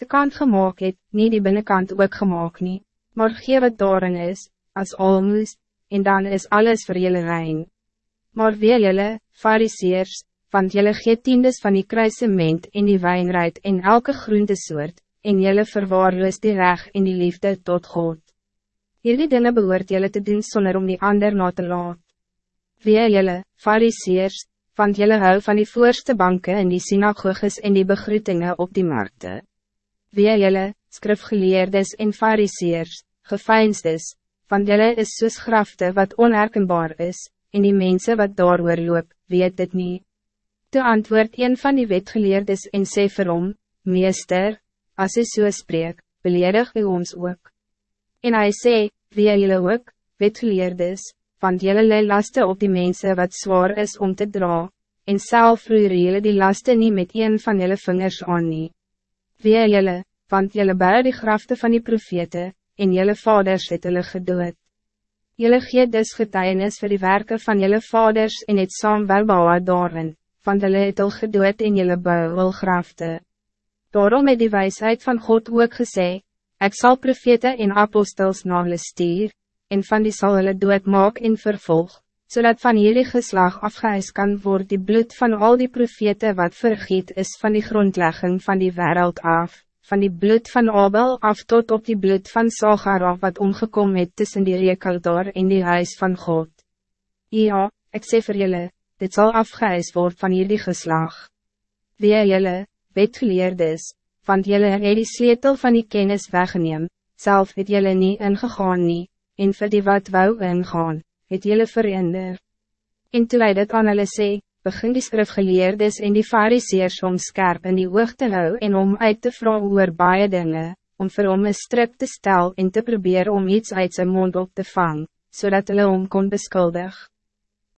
de kant gemaakt het, nie die binnenkant ook gemaakt nie, maar gee wat daarin is, as almoes, en dan is alles voor jullie rein. Maar weer jullie, fariseers, want jullie gee tiendes van die kruisement en die wijnruid en elke groentesoort, en jullie verwaarloos die reg en die liefde tot God. Hierdie dinge behoort jullie te doen sonder om die ander na te laat. Wee jullie, fariseers, want jullie hou van die voorste banken en die synagoges en die begroetingen op die markten. Wee jullie, skrifgeleerdes en fariseers, geveinsdes, want jullie is soos grafte wat onherkenbaar is, en die mensen wat daar loop, weet het niet. Toe antwoord een van die wetgeleerdes en sê vir hom, Meester, as hy so spreek, beledig u ons ook. En hij sê, wie jullie ook, wetgeleerdes, want jullie lei laste op die mensen wat zwaar is om te dra, en self vloeir jullie die laste niet met een van jullie vingers aan nie. Wie jullie, want jullie bouw die grafte van die profete, en jullie vaders het hulle gedood. Jullie gee dus getuienis vir die werken van jullie vaders en het saam wel bouwa daarin van hulle het al gedood in jylle bouwel grafte. Daarom het die wijsheid van God ook gesê, ik zal profete en apostels na hulle stuur, en van die sal hulle dood maak en vervolg, zodat van jullie geslag afgehuis kan worden die bloed van al die profete wat vergiet is van die grondlegging van die wereld af, van die bloed van Abel af tot op die bloed van Sagara wat omgekom het tussen die rekeldor en die huis van God. Ja, ik sê vir julle, dit zal afgeëis worden van jullie geslag. Wie jullie, wetgeleerdes, want jullie het die sleutel van die kennis weggeneem, zelf het jullie niet ingegaan nie, en vir die wat wou ingaan, het jullie verander. En toe hy dit aan hulle sê, begin die skrifgeleerdes en die fariseers om skerp in die oog te hou en om uit te vragen oor baie dinge, om vir hom een strik te stel en te proberen om iets uit zijn mond op te vangen, zodat hulle hom kon beskuldigen.